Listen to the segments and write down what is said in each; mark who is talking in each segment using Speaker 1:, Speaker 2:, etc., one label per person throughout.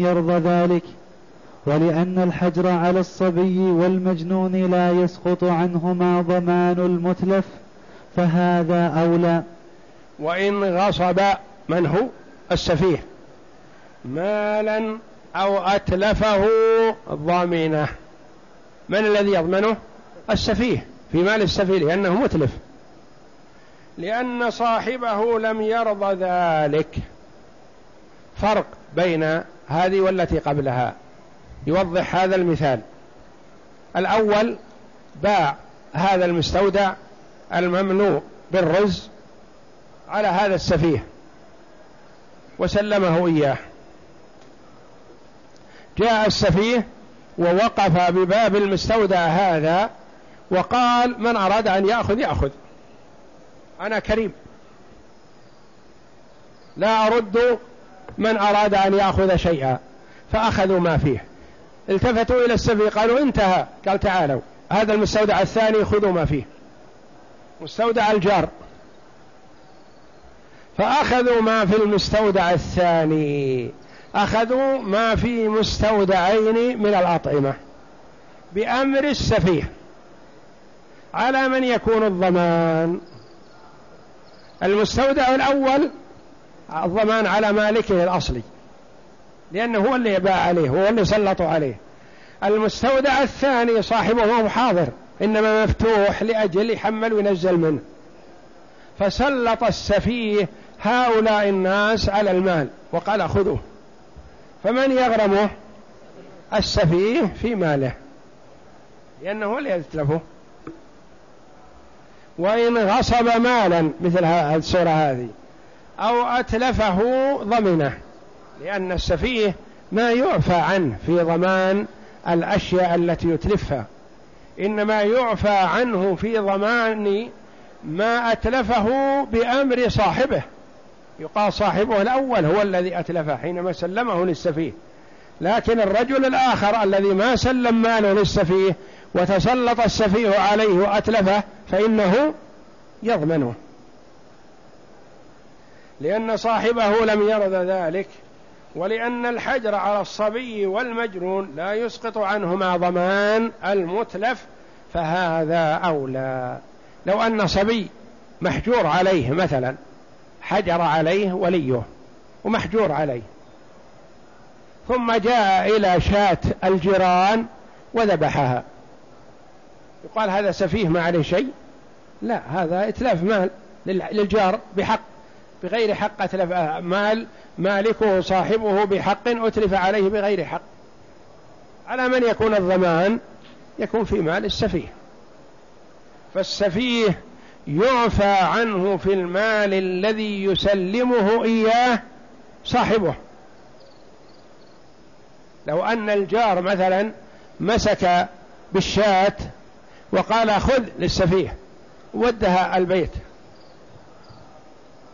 Speaker 1: يرضى ذلك. ولأن الحجر على الصبي والمجنون لا يسقط عنهما ضمان المتلف فهذا أولى.
Speaker 2: وإن غصب من هو؟ السفيه. مالا أو أتلفه ضامنه من الذي يضمنه؟ السفيه في مال السفيه لأنه متلف. لأن صاحبه لم يرضى ذلك. فرق بين هذه والتي قبلها. يوضح هذا المثال. الأول باع هذا المستودع الممنوع بالرز على هذا السفيه. وسلمه إياه. جاء السفيه ووقف بباب المستودع هذا وقال من أراد أن يأخذ يأخذ. أنا كريم. لا أرد من أراد أن يأخذ شيئا فأخذوا ما فيه. التفتوا إلى السفيه قالوا انتهى. قال تعالوا. هذا المستودع الثاني خذوا ما فيه. مستودع الجار. فأخذوا ما في المستودع الثاني. أخذوا ما في مستودعين من الأطعمة. بأمر السفيه. على من يكون الضمان. المستودع الأول الضمان على مالكه الأصلي. لأنه هو اللي باع عليه هو اللي سلطوا عليه. المستودع الثاني صاحبه هو حاضر إنما مفتوح لأجل يحمل وينزل منه. فسلط السفيه هؤلاء الناس على المال وقال خذوه. فمن يغرمه السفيه في ماله؟ لأنه اللي يتلفه. وإن غصب مالا مثل السورة هذه. أو أتلفه ضمنه لأن السفيه ما يعفى عنه في ضمان الأشياء التي يتلفها. إنما يعفى عنه في ضمان ما أتلفه بأمر صاحبه. يقال صاحبه الأول هو الذي أتلفه حينما سلمه للسفيه. لكن الرجل الآخر الذي ما سلم ماله للسفيه وتسلط السفيه عليه وأتلفه فإنه يضمنه. لأن صاحبه لم يرد ذلك ولأن الحجر على الصبي والمجنون لا يسقط عنهما ضمان المتلف فهذا أولى. لو أن صبي محجور عليه مثلا حجر عليه وليه ومحجور عليه. ثم جاء إلى شاة الجيران وذبحها. يقال هذا سفيه ما عليه شيء؟ لا هذا إتلاف مال للجار بحق. بغير حق أتلف مال مالكه صاحبه بحق أتلف عليه بغير حق. على من يكون الضمان؟ يكون في مال السفيه. فالسفيه يعفى عنه في المال الذي يسلمه إياه صاحبه. لو أن الجار مثلا مسك بالشاة وقال خذ للسفيه ودها البيت.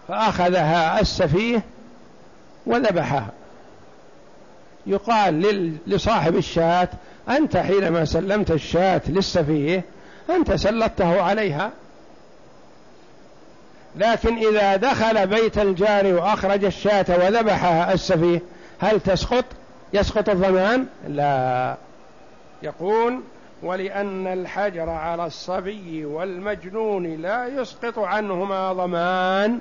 Speaker 2: فأخذها السفيه وذبحها. يقال لصاحب الشاة أنت حينما سلمت الشاة للسفيه أنت سلطته عليها. لكن إذا دخل بيت الجار وأخرج الشاة وذبحها السفيه هل تسقط؟ يسقط الضمان؟ لا. يقول ولأن الحجر على الصبي والمجنون لا يسقط عنهما ضمان.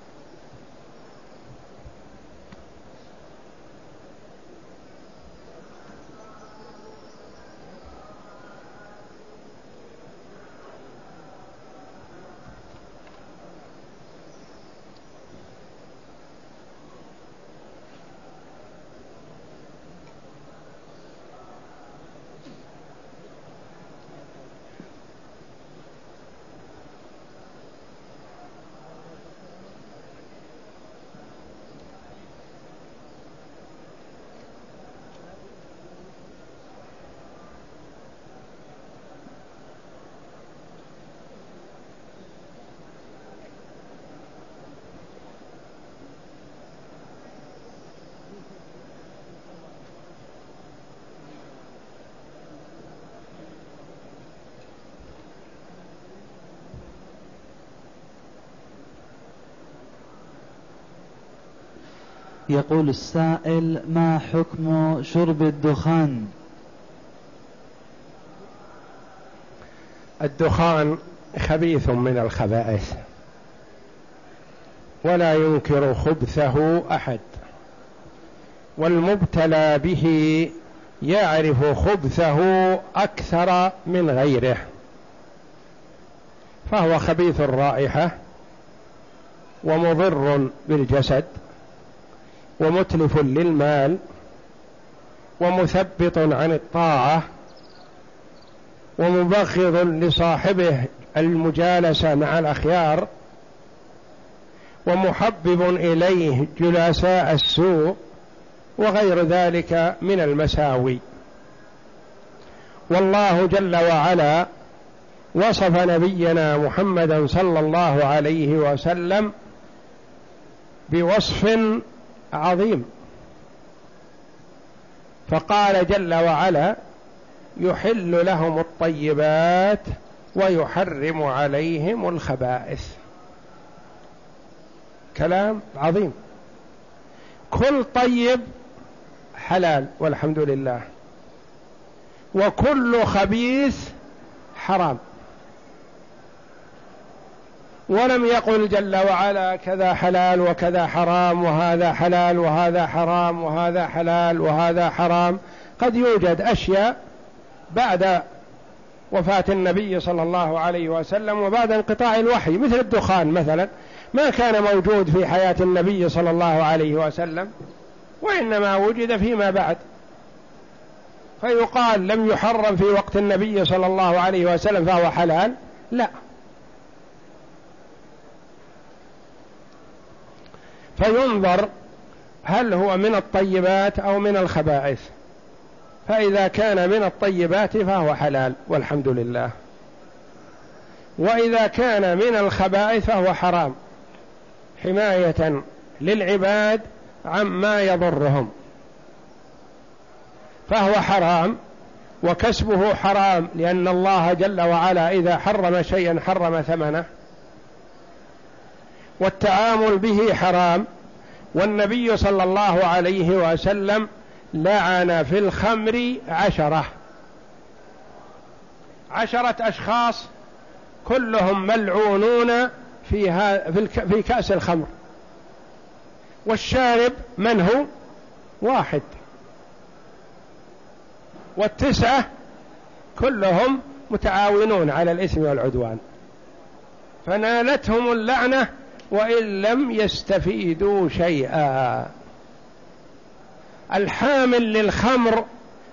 Speaker 1: يقول السائل ما حكم شرب الدخان؟
Speaker 2: الدخان خبيث من الخبائث ولا ينكر خبثه أحد والمبتلى به يعرف خبثه أكثر من غيره فهو خبيث الرائحة ومضر بالجسد ومتلف للمال ومثبط عن الطاعة ومبغض لصاحبه المجالسة مع الأخيار ومحبب إليه جلساء السوء وغير ذلك من المساوي. والله جل وعلا وصف نبينا محمدا صلى الله عليه وسلم بوصف عظيم. فقال جل وعلا يحل لهم الطيبات ويحرم عليهم الخبائث. كلام عظيم. كل طيب حلال والحمد لله. وكل خبيث حرام. ولم يقل جل وعلا كذا حلال وكذا حرام وهذا حلال وهذا حرام وهذا حلال وهذا حرام. قد يوجد أشياء بعد وفاة النبي صلى الله عليه وسلم وبعد انقطاع الوحي مثل الدخان مثلا. ما كان موجود في حياة النبي صلى الله عليه وسلم وإنما وجد فيما بعد. فيقال لم يحرم في وقت النبي صلى الله عليه وسلم فهو حلال؟ لا. فينظر هل هو من الطيبات أو من الخبائث. فإذا كان من الطيبات فهو حلال والحمد لله. وإذا كان من الخبائث فهو حرام. حماية للعباد عما يضرهم. فهو حرام وكسبه حرام لأن الله جل وعلا إذا حرم شيئا حرم ثمنه. والتعامل به حرام. والنبي صلى الله عليه وسلم لعن في الخمر عشرة. عشرة أشخاص كلهم ملعونون فيها في كأس الخمر. والشارب من هو؟ واحد. والتسعة كلهم متعاونون على الإثم والعدوان. فنالتهم اللعنة وإن لم يستفيدوا شيئا. الحامل للخمر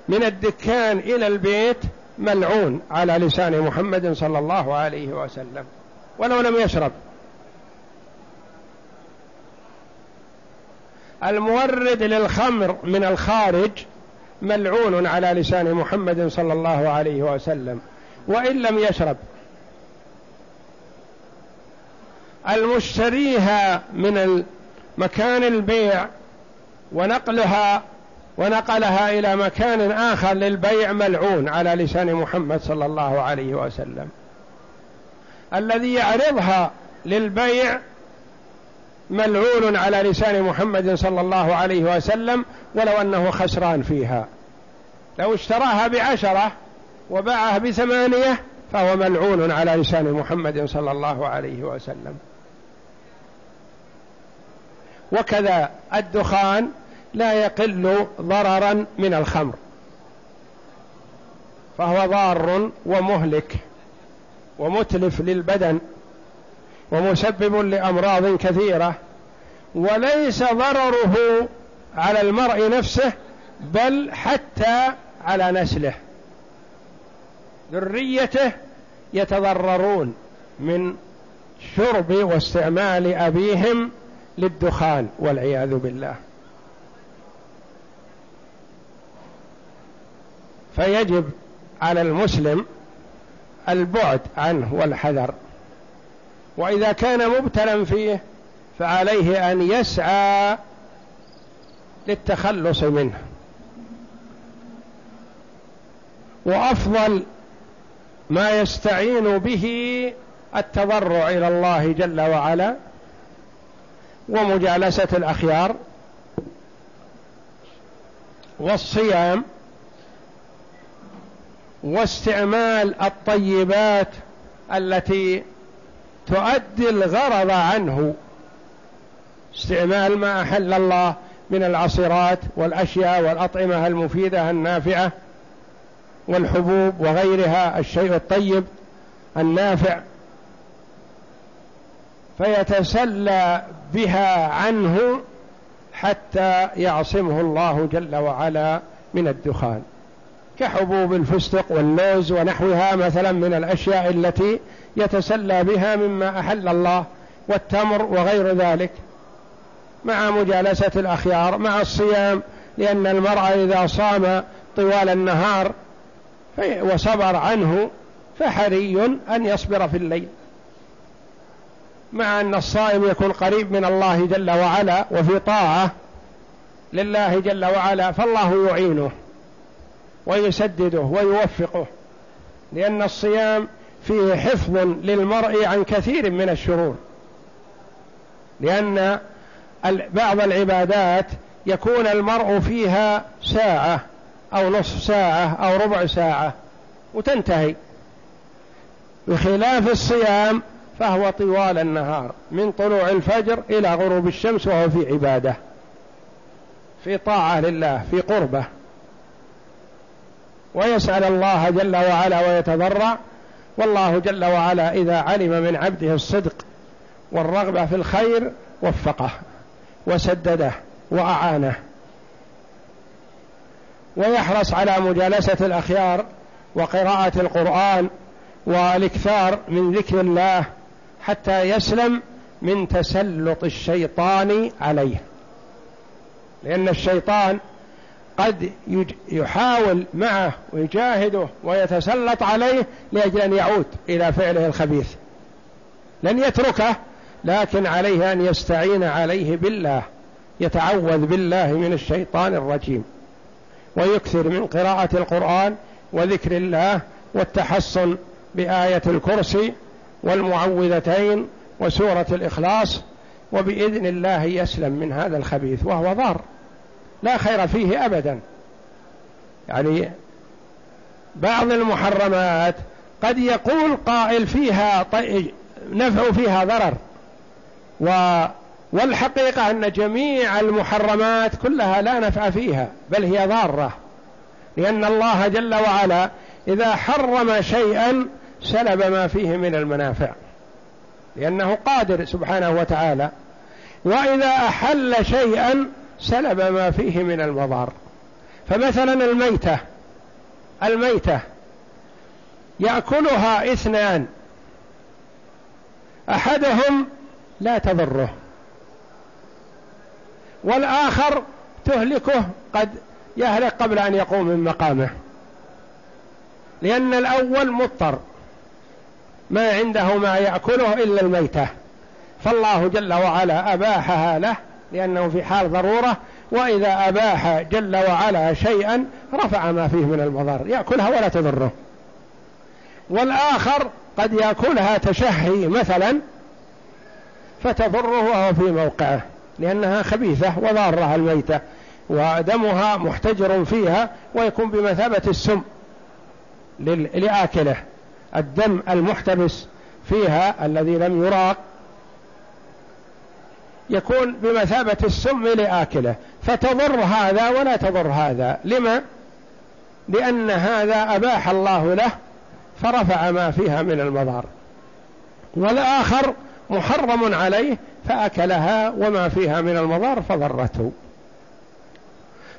Speaker 2: من الدكان إلى البيت ملعون على لسان محمد صلى الله عليه وسلم ولو لم يشرب. المورد للخمر من الخارج ملعون على لسان محمد صلى الله عليه وسلم وإن لم يشرب. المشتريها من مكان البيع ونقلها ونقلها إلى مكان آخر للبيع ملعون على لسان محمد صلى الله عليه وسلم. الذي يعرضها للبيع ملعون على لسان محمد صلى الله عليه وسلم ولو أنه خسران فيها. لو اشتراها بعشرة وباعها بثمانية فهو ملعون على لسان محمد صلى الله عليه وسلم. وكذا الدخان لا يقل ضررا من الخمر. فهو ضار ومهلك ومتلف للبدن ومسبب لأمراض كثيرة وليس ضرره على المرء نفسه بل حتى على نسله. ذريته يتضررون من شرب واستعمال أبيهم للدخان والعياذ بالله. فيجب على المسلم البعد عنه والحذر. وإذا كان مبتلا فيه فعليه أن يسعى للتخلص منه. وأفضل ما يستعين به التضرع إلى الله جل وعلا ومجالسة الأخيار والصيام واستعمال الطيبات التي تؤدي الغرض عنه. استعمال ما أحل الله من العصيرات والأشياء والأطعمة المفيدة النافعة والحبوب وغيرها الشيء الطيب النافع. فيتسلى بها عنه حتى يعصمه الله جل وعلا من الدخان. كحبوب الفستق واللوز ونحوها مثلا من الأشياء التي يتسلى بها مما أحل الله والتمر وغير ذلك. مع مجالسة الأخيار مع الصيام لأن المرأة إذا صام طوال النهار وصبر عنه فحري أن يصبر في الليل. مع أن الصائم يكون قريب من الله جل وعلا وفي طاعة لله جل وعلا فالله يعينه ويسدده ويوفقه لأن الصيام فيه حفظ للمرء عن كثير من الشرور لأن بعض العبادات يكون المرء فيها ساعة أو نصف ساعة أو ربع ساعة وتنتهي. بخلاف الصيام فهو طوال النهار من طلوع الفجر إلى غروب الشمس وهو في عبادة في طاعة لله في قربة. ويسأل الله جل وعلا ويتضرع والله جل وعلا إذا علم من عبده الصدق والرغبة في الخير وفقه وسدده وأعانه. ويحرص على مجالسة الأخيار وقراءة القرآن والإكثار من ذكر الله حتى يسلم من تسلط الشيطان عليه. لأن الشيطان قد يحاول معه ويجاهده ويتسلط عليه لأجل أن يعود إلى فعله الخبيث. لن يتركه لكن عليه أن يستعين عليه بالله يتعوذ بالله من الشيطان الرجيم. ويكثر من قراءة القرآن وذكر الله والتحصن بآية الكرسي والمعوذتين وسورة الإخلاص وبإذن الله يسلم من هذا الخبيث وهو ضار. لا خير فيه أبدا. يعني بعض المحرمات قد يقول قائل فيها نفع فيها ضرر. و والحقيقة أن جميع المحرمات كلها لا نفع فيها بل هي ضارة. لأن الله جل وعلا إذا حرم شيئا سلب ما فيه من المنافع لأنه قادر سبحانه وتعالى وإذا أحل شيئا سلب ما فيه من المضار. فمثلا الميتة الميتة يأكلها اثنان أحدهم لا تضره والآخر تهلكه قد يهلك قبل أن يقوم من مقامه لأن الأول مضطر. ما عنده ما يأكله إلا الميتة. فالله جل وعلا أباحها له لأنه في حال ضرورة وإذا أباح جل وعلا شيئا رفع ما فيه من المضار يأكلها ولا تضره. والآخر قد يأكلها تشهي مثلا فتضره وهو في موقعه لأنها خبيثة وضارة الميتة ودمها محتجر فيها ويكون بمثابة السم لآكله. الدم المحتبس فيها الذي لم يراق يكون بمثابة السم لآكله. فتضر هذا ولا تضر هذا. لما؟ لأن هذا أباح الله له فرفع ما فيها من المضار. والآخر محرم عليه فأكلها وما فيها من المضار فضرته.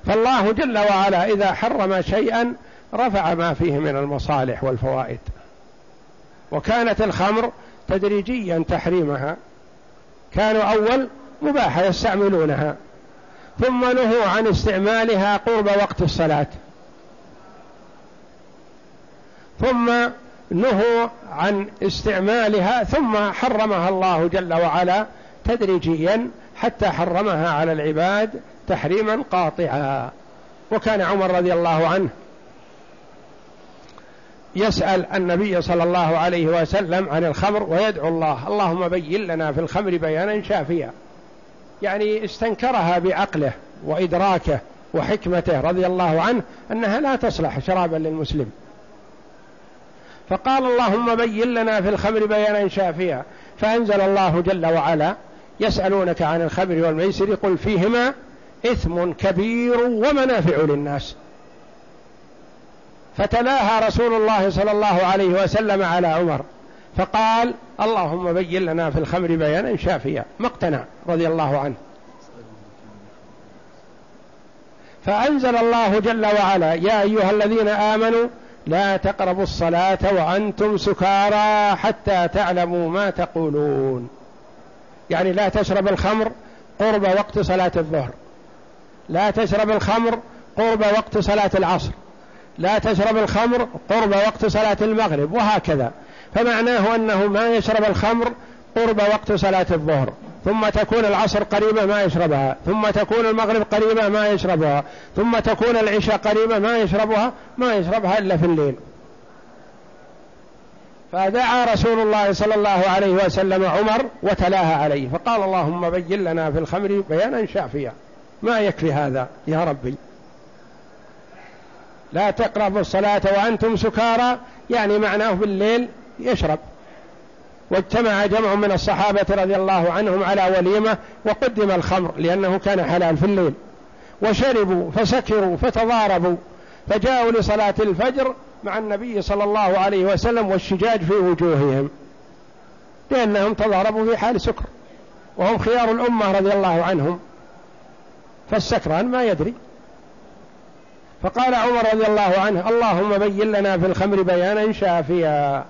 Speaker 2: فالله جل وعلا إذا حرم شيئا رفع ما فيه من المصالح والفوائد. وكانت الخمر تدريجيا تحريمها. كانوا أول مباحة يستعملونها. ثم نهوا عن استعمالها قرب وقت الصلاة. ثم نهوا عن استعمالها ثم حرمها الله جل وعلا تدريجيا حتى حرمها على العباد تحريما قاطعا. وكان عمر رضي الله عنه يسأل النبي صلى الله عليه وسلم عن الخمر ويدعو الله. اللهم بين لنا في الخمر بيانا شافيا. يعني استنكرها بعقله وإدراكه وحكمته رضي الله عنه أنها لا تصلح شرابا للمسلم. فقال اللهم بين لنا في الخمر بيانا شافيا. فأنزل الله جل وعلا يسألونك عن الخمر والميسر قل فيهما إثم كبير ومنافع للناس. فتلاها رسول الله صلى الله عليه وسلم على عمر فقال اللهم بين لنا في الخمر بيانا شافيا ما اقتنع رضي الله عنه. فأنزل الله جل وعلا يا أيها الذين آمنوا لا تقربوا الصلاة وأنتم سكارى حتى تعلموا ما تقولون. يعني لا تشرب الخمر قرب وقت صلاة الظهر. لا تشرب الخمر قرب وقت صلاة العصر. لا تشرب الخمر قرب وقت صلاة المغرب وهكذا. فمعناه أنه ما يشرب الخمر قرب وقت صلاة الظهر ثم تكون العصر قريبة ما يشربها ثم تكون المغرب قريبة ما يشربها ثم تكون العشاء قريبة ما يشربها ما يشربها إلا في الليل. فدعا رسول الله صلى الله عليه وسلم عمر وتلاها عليه فقال اللهم بين لنا في الخمر بيانا شافيا. ما يكفي هذا يا ربي؟ لا تقربوا الصلاة وأنتم سكارى يعني معناه بالليل يشرب. واجتمع جمع من الصحابة رضي الله عنهم على وليمة وقدم الخمر لأنه كان حلال في الليل. وشربوا فسكروا فتضاربوا فجاءوا لصلاة الفجر مع النبي صلى الله عليه وسلم والشجاج في وجوههم. لأنهم تضاربوا في حال سكر وهم خيار الأمة رضي الله عنهم. فالسكران ما يدري. فقال عمر رضي الله عنه اللهم بين لنا في الخمر بيانا شافيا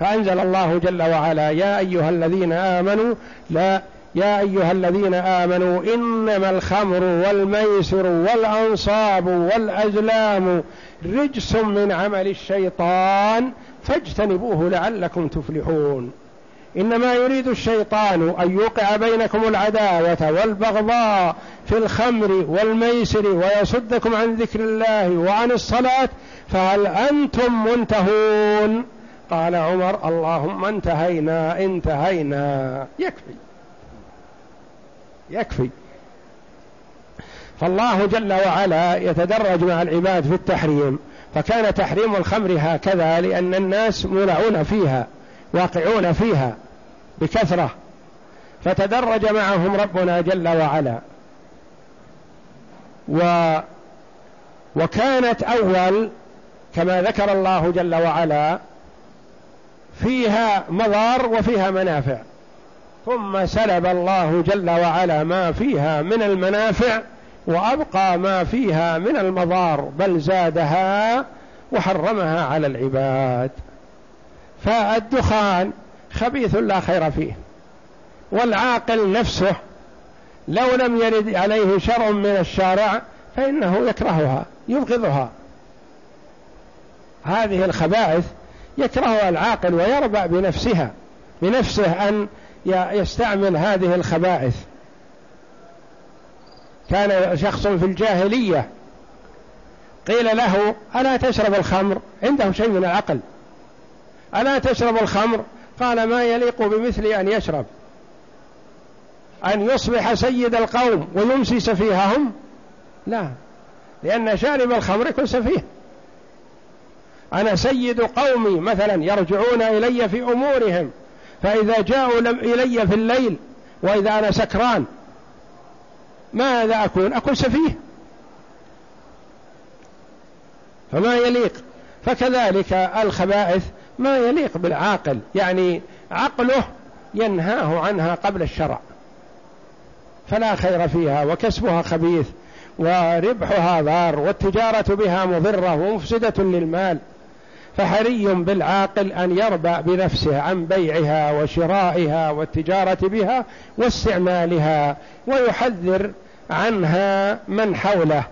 Speaker 2: فأنزل الله جل وعلا يا أيها الذين آمنوا لا يا أيها الذين آمنوا إنما الخمر والميسر والأنصاب والأزلام رجس من عمل الشيطان فاجتنبوه لعلكم تفلحون. إنما يريد الشيطان أن يوقع بينكم العداوة والبغضاء في الخمر والميسر ويصدكم عن ذكر الله وعن الصلاة فهل أنتم منتهون؟ قال عمر اللهم انتهينا انتهينا. يكفي. يكفي. فالله جل وعلا يتدرج مع العباد في التحريم فكان تحريم الخمر هكذا لأن الناس مولعون فيها واقعون فيها. بكثرة. فتدرج معهم ربنا جل وعلا. و وكانت أول كما ذكر الله جل وعلا فيها مضار وفيها منافع. ثم سلب الله جل وعلا ما فيها من المنافع وأبقى ما فيها من المضار بل زادها وحرمها على العباد. فالدخان خبيث لا خير فيه. والعاقل نفسه لو لم يرد عليه شرع من الشارع فإنه يكرهها يبغضها. هذه الخبائث يكرهها العاقل ويربع بنفسها بنفسه أن يستعمل هذه الخبائث. كان شخص في الجاهلية قيل له ألا تشرب الخمر؟ عنده شيء من العقل. ألا تشرب الخمر؟ قال ما يليق بمثل أن يشرب أن يصبح سيد القوم ويمسي سفيههم؟ لا لأن شارب الخمر يكون سفيه. أنا سيد قومي مثلا يرجعون إلي في أمورهم فإذا جاءوا إلي في الليل وإذا أنا سكران ماذا أكون؟ أكون سفيه. فما يليق؟ فكذلك الخبائث ما يليق بالعاقل. يعني عقله ينهاه عنها قبل الشرع. فلا خير فيها وكسبها خبيث وربحها ضار والتجارة بها مضرة ومفسدة للمال. فحري بالعاقل أن يربع بنفسه عن بيعها وشرائها والتجارة بها واستعمالها ويحذر عنها من حوله.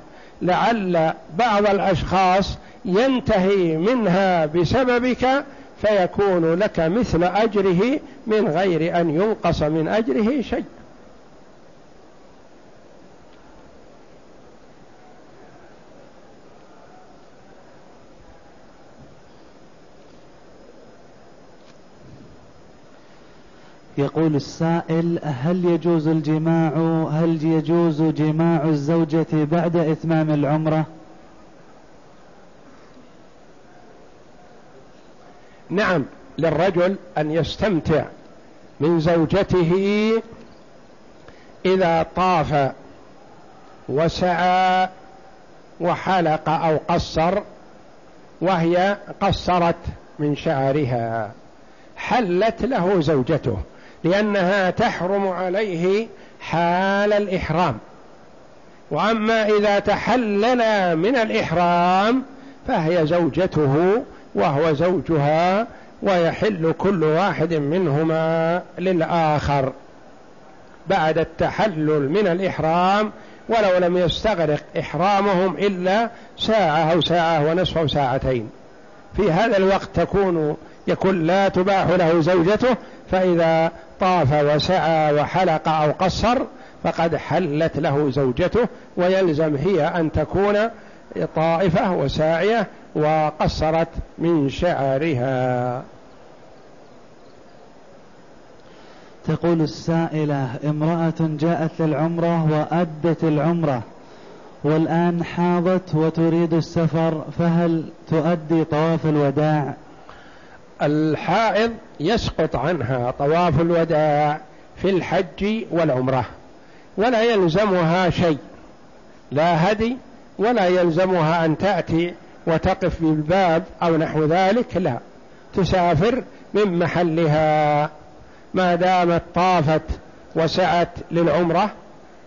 Speaker 2: لعل بعض الأشخاص ينتهي منها بسببك فيكون لك مثل أجره من غير أن ينقص من أجره شيء.
Speaker 1: يقول السائل هل يجوز الجماع؟ هل يجوز جماع الزوجة بعد إتمام العمرة؟
Speaker 2: نعم للرجل أن يستمتع من زوجته إذا طاف وسعى وحلق أو قصر وهي قصرت من شعرها حلت له زوجته لأنها تحرم عليه حال الإحرام. وأما إذا تحلل من الإحرام فهي زوجته وهو زوجها ويحل كل واحد منهما للآخر بعد التحلل من الإحرام ولو لم يستغرق إحرامهم إلا ساعة أو ساعة ونصف أو ساعتين. في هذا الوقت تكون يكون لا تباح له زوجته فإذا طاف وسعى وحلق أو قصر فقد حلت له زوجته ويلزم هي أن تكون طائفة وساعية وقصرت من شعرها.
Speaker 1: تقول السائلة امرأة جاءت للعمرة وأدت العمرة والآن حاضت وتريد السفر فهل تؤدي طواف الوداع؟
Speaker 2: الحائض يسقط عنها طواف الوداع في الحج والعمرة ولا يلزمها شيء لا هدي ولا يلزمها أن تأتي وتقف بالباب أو نحو ذلك لا. تسافر من محلها. ما دامت طافت وسعت للعمرة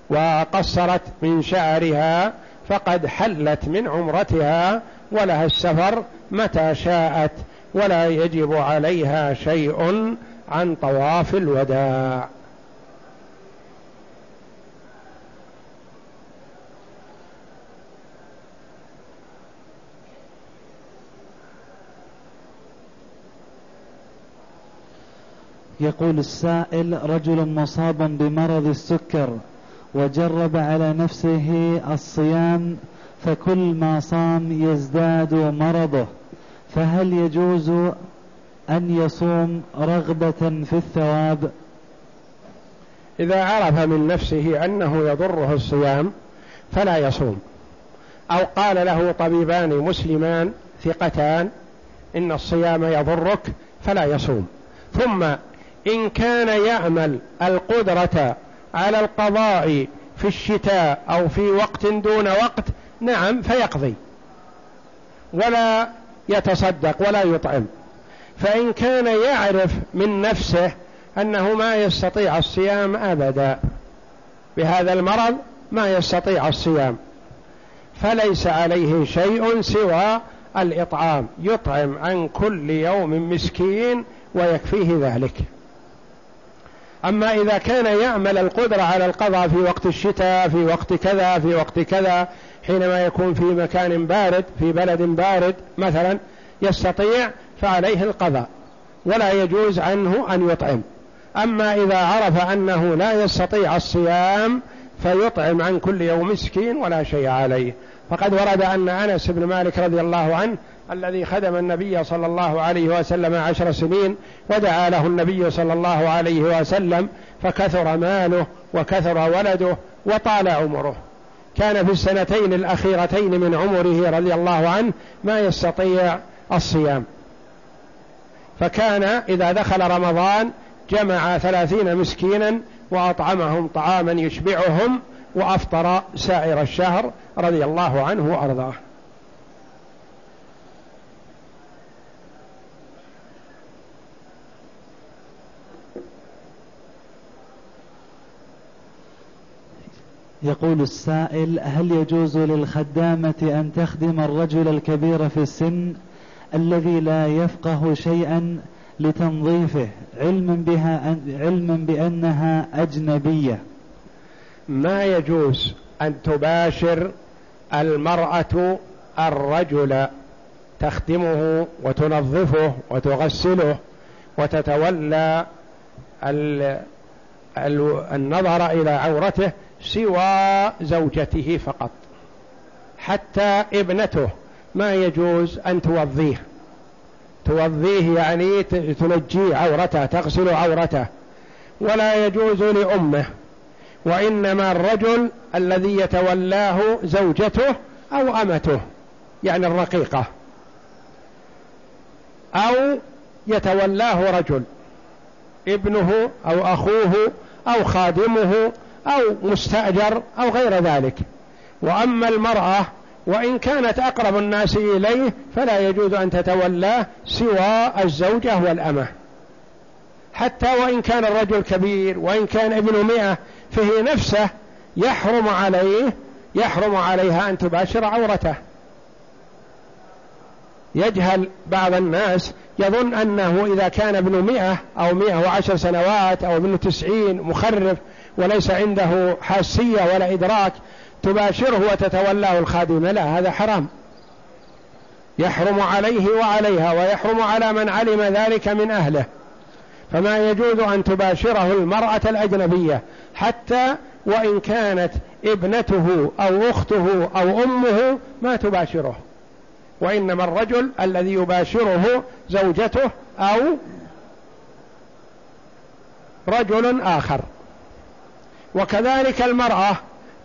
Speaker 2: وقصرت من شعرها فقد حلت من عمرتها ولها السفر متى شاءت ولا يجب عليها شيء عن طواف الوداع.
Speaker 1: يقول السائل رجل مصاب بمرض السكر وجرب على نفسه الصيام فكل ما صام يزداد مرضه فهل يجوز أن يصوم رغبة في الثواب؟
Speaker 2: إذا عرف من نفسه أنه يضره الصيام فلا يصوم. أو قال له طبيبان مسلمان ثقتان إن الصيام يضرك فلا يصوم. ثم إن كان يعمل القدرة على القضاء في الشتاء أو في وقت دون وقت نعم فيقضي. ولا يتصدق ولا يطعم. فإن كان يعرف من نفسه أنه ما يستطيع الصيام أبدا بهذا المرض ما يستطيع الصيام. فليس عليه شيء سوى الإطعام. يطعم عن كل يوم مسكين ويكفيه ذلك. أما إذا كان يعمل القدرة على القضاء في وقت الشتاء في وقت كذا في وقت كذا حينما يكون في مكان بارد في بلد بارد مثلا يستطيع فعليه القضاء ولا يجوز عنه أن يطعم. أما إذا عرف أنه لا يستطيع الصيام فيطعم عن كل يوم مسكين ولا شيء عليه. فقد ورد أن أنس بن مالك رضي الله عنه الذي خدم النبي صلى الله عليه وسلم عشر سنين ودعا له النبي صلى الله عليه وسلم فكثر ماله وكثر ولده وطال عمره. كان في السنتين الأخيرتين من عمره رضي الله عنه ما يستطيع الصيام. فكان إذا دخل رمضان جمع ثلاثين مسكينا وأطعمهم طعاما يشبعهم وأفطر سائر الشهر رضي الله عنه وأرضاه.
Speaker 1: يقول السائل هل يجوز للخدامة أن تخدم الرجل الكبير في السن الذي لا يفقه شيئا لتنظيفه علما بها علما بأنها أجنبية؟
Speaker 2: ما يجوز أن تباشر المرأة الرجل تخدمه وتنظفه وتغسله وتتولى النظر إلى عورته سوى زوجته فقط حتى ابنته. ما يجوز أن توضيه. توضيه يعني تنجيه عورته تغسل عورته. ولا يجوز لأمه وإنما الرجل الذي يتولاه زوجته أو أمته يعني الرقيقة. أو يتولاه رجل ابنه أو أخوه أو خادمه أو مستأجر أو غير ذلك. وأما المرأة وإن كانت أقرب الناس إليه فلا يجوز أن تتولاه سوى الزوجة والأمة. حتى وإن كان الرجل كبير وإن كان ابن مئة فهي نفسه يحرم عليه يحرم عليها أن تباشر عورته. يجهل بعض الناس يظن أنه إذا كان ابن مئة أو مئة وعشر سنوات أو ابن تسعين مخرف وليس عنده حاسية ولا إدراك تباشره وتتولاه الخادمة. لا هذا حرام. يحرم عليه وعليها ويحرم على من علم ذلك من أهله. فما يجوز أن تباشره المرأة الأجنبية حتى وإن كانت ابنته أو أخته أو أمه ما تباشره. وإنما الرجل الذي يباشره زوجته أو رجل آخر. وكذلك المرأة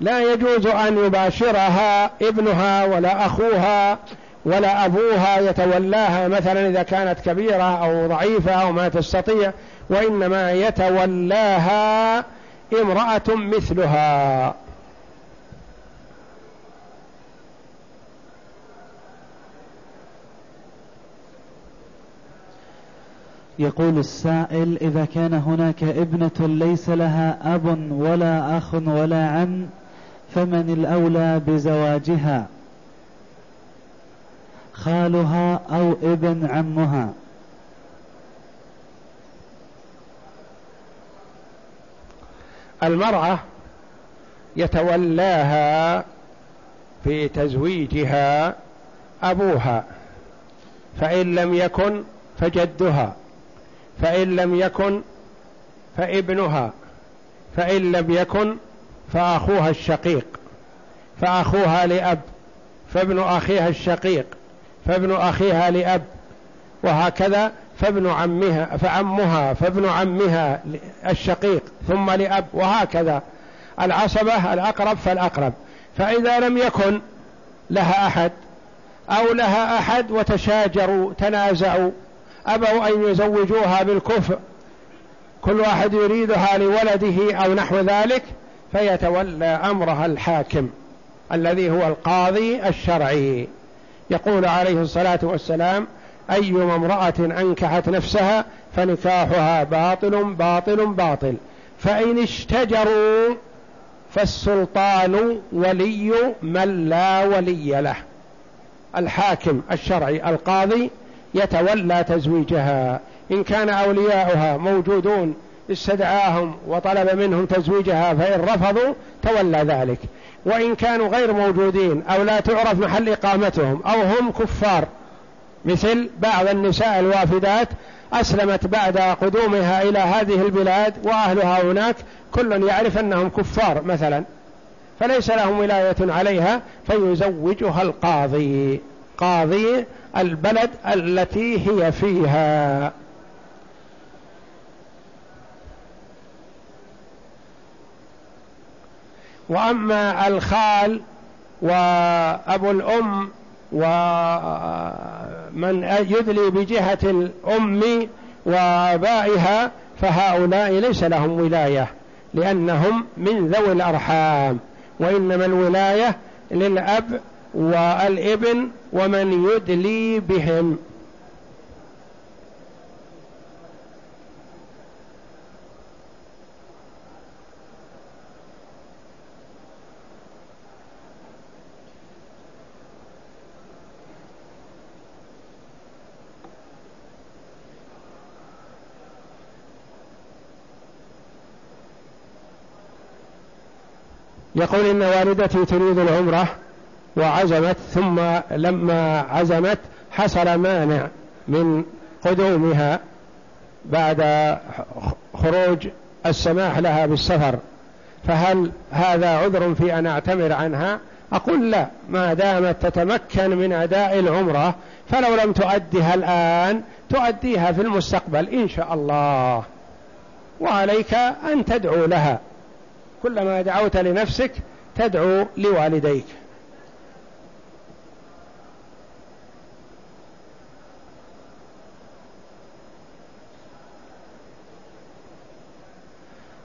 Speaker 2: لا يجوز أن يباشرها ابنها ولا أخوها ولا أبوها يتولاها مثلا إذا كانت كبيرة أو ضعيفة أو ما تستطيع وإنما يتولاها امرأة مثلها.
Speaker 1: يقول السائل إذا كان هناك ابنة ليس لها أب ولا أخ ولا عم فمن الأولى بزواجها؟ خالها أو ابن عمها؟
Speaker 2: المرأة يتولاها في تزويجها أبوها فإن لم يكن فجدها. فإن لم يكن فابنها فإن لم يكن فأخوها الشقيق فأخوها لأب فابن أخيها الشقيق فابن أخيها لأب وهكذا فابن عمها فعمها فابن عمها الشقيق ثم لأب وهكذا. العصبة الأقرب فالأقرب. فإذا لم يكن لها أحد أو لها أحد وتشاجروا تنازعوا أبوا أن يزوجوها بالكفء كل واحد يريدها لولده أو نحو ذلك فيتولى أمرها الحاكم الذي هو القاضي الشرعي. يقول عليه الصلاة والسلام أيما امرأة أنكحت نفسها فنكاحها باطل باطل باطل. فإن اشتجروا فالسلطان ولي من لا ولي له. الحاكم الشرعي القاضي يتولى تزويجها. إن كان أولياؤها موجودون استدعاهم وطلب منهم تزويجها فإن رفضوا تولى ذلك. وإن كانوا غير موجودين أو لا تعرف محل إقامتهم أو هم كفار مثل بعض النساء الوافدات أسلمت بعد قدومها إلى هذه البلاد وأهلها هناك كل يعرف أنهم كفار مثلا. فليس لهم ولاية عليها فيزوجها القاضي. قاضي البلد التي هي فيها. وأما الخال وأبو الأم ومن يدلي بجهة الأم وآبائها فهؤلاء ليس لهم ولاية لأنهم من ذوي الأرحام وإنما الولاية للأب والإبن ومن يدلي بهم. يقول إن والدتي تريد العمرة. وعزمت ثم لما عزمت حصل مانع من قدومها بعد خروج السماح لها بالسفر. فهل هذا عذر في أن أعتمر عنها؟ أقول لا. ما دامت تتمكن من أداء العمرة فلو لم تؤدها الآن تؤديها في المستقبل إن شاء الله. وعليك أن تدعو لها. كلما دعوت لنفسك تدعو لوالديك.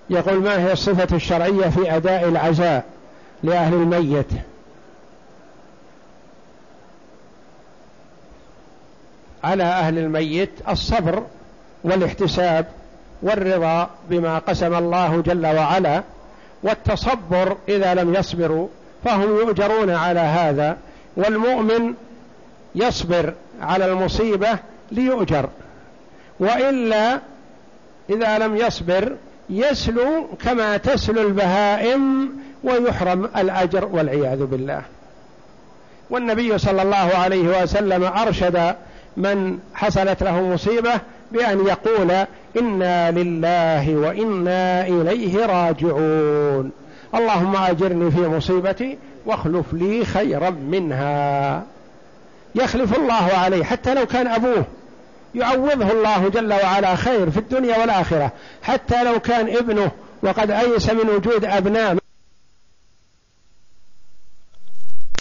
Speaker 2: يقول ما هي الصفة الشرعية في أداء العزاء لأهل الميت؟ على أهل الميت الصبر والاحتساب والرضا بما قسم الله جل وعلا والتصبر إذا لم يصبروا فهم يؤجرون على هذا والمؤمن يصبر على المصيبة ليؤجر. وإلا إذا لم يصبر يسلو كما تسلو البهائم ويحرم الأجر والعياذ بالله. والنبي صلى الله عليه وسلم أرشد من حصلت له مصيبة بأن يقول إنا لله وإنا إليه راجعون. اللهم أجرني في مصيبتي واخلف لي خيرا منها. يخلف الله عليه حتى لو كان أبوه يعوضه الله جل وعلا خير في الدنيا والآخرة حتى لو كان ابنه وقد أيس من وجود أبناء